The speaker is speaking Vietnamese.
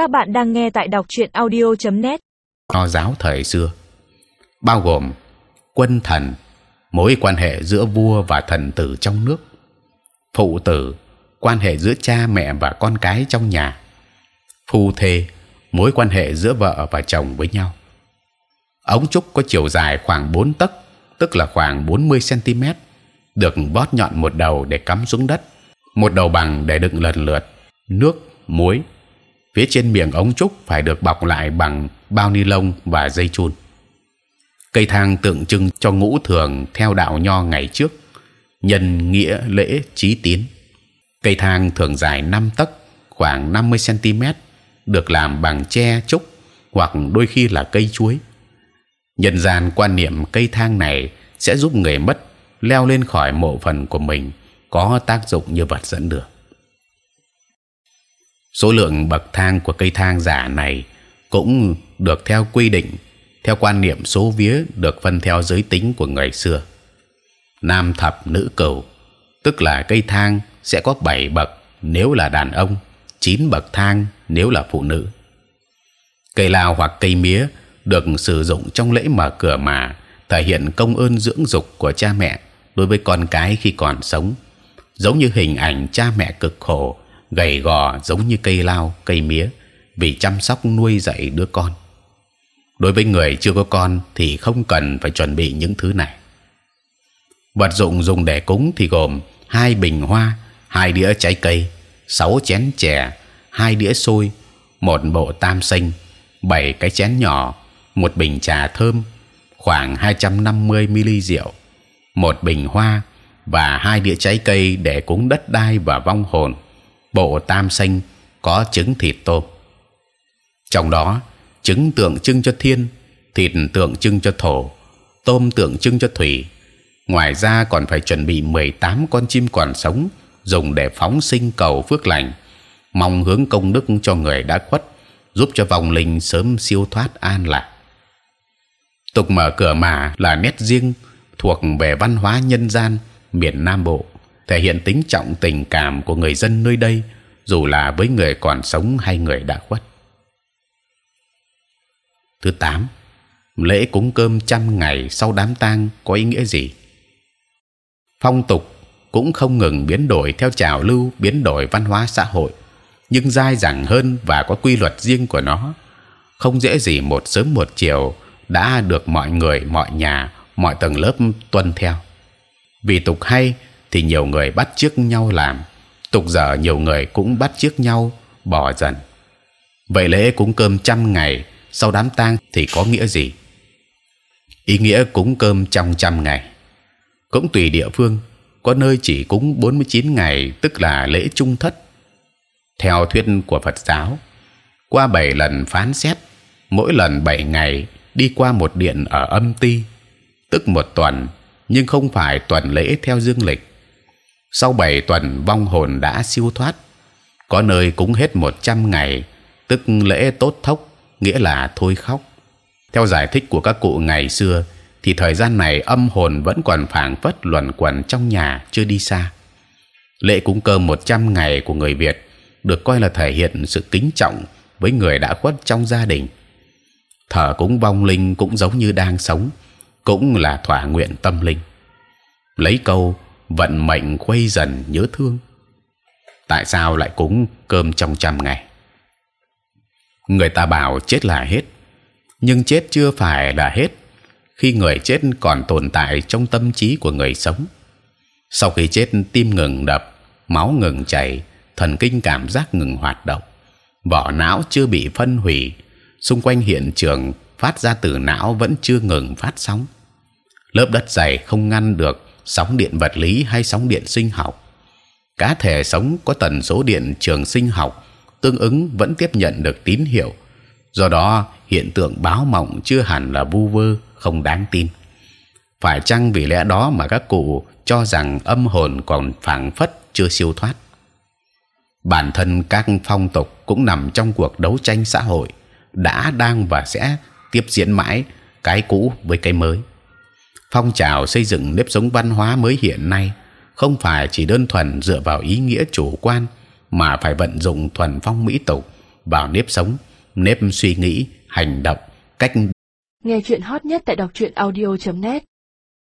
Các bạn đang nghe tại đọc truyện audio.net. Nho giáo thời xưa bao gồm quân thần, mối quan hệ giữa vua và thần tử trong nước, phụ tử, quan hệ giữa cha mẹ và con cái trong nhà, phu thê, mối quan hệ giữa vợ và chồng với nhau. Ống trúc có chiều dài khoảng 4 tấc, tức là khoảng 40 cm, được bót nhọn một đầu để cắm xuống đất, một đầu bằng để đựng lần lượt nước, muối. Phía trên miệng ống trúc phải được bọc lại bằng bao ni lông và dây chun. Cây thang tượng trưng cho ngũ thường theo đạo nho ngày trước, nhân nghĩa lễ trí tín. Cây thang thường dài 5 tấc, khoảng 50 cm, được làm bằng tre trúc hoặc đôi khi là cây chuối. Nhân gian quan niệm cây thang này sẽ giúp người mất leo lên khỏi mộ phần của mình có tác dụng như vật dẫn đường. Số lượng bậc thang của cây thang giả này cũng được theo quy định theo quan niệm số vía được phân theo giới tính của người xưa. Nam thập nữ cửu, tức là cây thang sẽ có 7 bậc nếu là đàn ông, 9 bậc thang nếu là phụ nữ. Cây lao hoặc cây mía được sử dụng trong lễ mở cửa mà thể hiện công ơn dưỡng dục của cha mẹ đối với con cái khi còn sống, giống như hình ảnh cha mẹ cực khổ, gầy gò giống như cây lao, cây mía vì chăm sóc nuôi dạy đứa con. Đối với người chưa có con thì không cần phải chuẩn bị những thứ này. Vật dụng dùng để cúng thì gồm hai bình hoa, hai đĩa trái cây, sáu chén chè, hai đĩa xôi, một bộ tam sinh, bảy cái chén nhỏ, một bình trà thơm, khoảng 250 ml rượu, một bình hoa và hai đĩa trái cây để cúng đất đai và vong hồn. Bộ tam sinh có trứng thịt tôm. Trong đó trứng tượng trưng cho thiên, thịt tượng trưng cho thổ, tôm tượng trưng cho thủy. Ngoài ra còn phải chuẩn bị 18 con chim còn sống dùng để phóng sinh cầu phước lành, mong hướng công đức cho người đã khuất, giúp cho vòng linh sớm siêu thoát an lạc. Tục mở cửa mà là nét riêng thuộc về văn hóa nhân gian miền Nam Bộ, thể hiện tính trọng tình cảm của người dân nơi đây, dù là với người còn sống hay người đã khuất. Thứ 8 lễ cúng cơm trăm ngày sau đám tang có ý nghĩa gì? Phong tục cũng không ngừng biến đổi theo trào lưu biến đổi văn hóa xã hội, nhưng dai dẳng hơn và có quy luật riêng của nó. Không dễ gì một sớm một chiều đã được mọi người, mọi nhà, mọi tầng lớp tuân theo. Vì tục hay thì nhiều người bắt trước nhau làm, tục giờ nhiều người cũng bắt trước nhau bỏ dần. Vậy lễ cúng cơm trăm ngày sau đám tang thì có nghĩa gì? Ý nghĩa cúng cơm trong trăm ngày cũng tùy địa phương, có nơi chỉ cúng 49 ngày tức là lễ trung thất. Theo thuyết của Phật giáo, qua bảy lần phán xét, mỗi lần bảy ngày đi qua một điện ở âm ti, tức một tuần, nhưng không phải tuần lễ theo dương lịch. Sau bảy tuần vong hồn đã siêu thoát, có nơi cũng hết 100 ngày, tức lễ tốt thốc nghĩa là thôi khóc. Theo giải thích của các cụ ngày xưa, thì thời gian này âm hồn vẫn còn phảng phất luẩn quẩn trong nhà chưa đi xa. Lễ cúng cơm 100 ngày của người Việt được coi là thể hiện sự kính trọng với người đã khuất trong gia đình. Thờ cúng vong linh cũng giống như đang sống, cũng là thỏa nguyện tâm linh. Lấy câu vận mệnh quay dần nhớ thương. Tại sao lại cúng cơm trong trăm ngày? người ta bảo chết là hết, nhưng chết chưa phải là hết khi người chết còn tồn tại trong tâm trí của người sống sau khi chết, tim ngừng đập, máu ngừng chảy, thần kinh cảm giác ngừng hoạt động vỏ não chưa bị phân hủy, xung quanh hiện trường phát ra từ não vẫn chưa ngừng phát sóng lớp đất dày không ngăn được sóng điện vật lý hay sóng điện sinh học. Cá thể sống có tần số điện trường sinh học tương ứng vẫn tiếp nhận được tín hiệu. Do đó, hiện tượng báo mộng chưa hẳn là vu vơ, không đáng tin. Phải chăng vì lẽ đó mà các cụ cho rằng âm hồn còn phảng phất chưa siêu thoát? Bản thân các phong tục cũng nằm trong cuộc đấu tranh xã hội, đã, đang và sẽ tiếp diễn mãi cái cũ với cái mới phong trào xây dựng nếp sống văn hóa mới hiện nay không phải chỉ đơn thuần dựa vào ý nghĩa chủ quan mà phải vận dụng thuần phong mỹ tục vào nếp sống, nếp suy nghĩ, hành động, cách Nghe chuyện hot nhất tại đọc truyện audio.net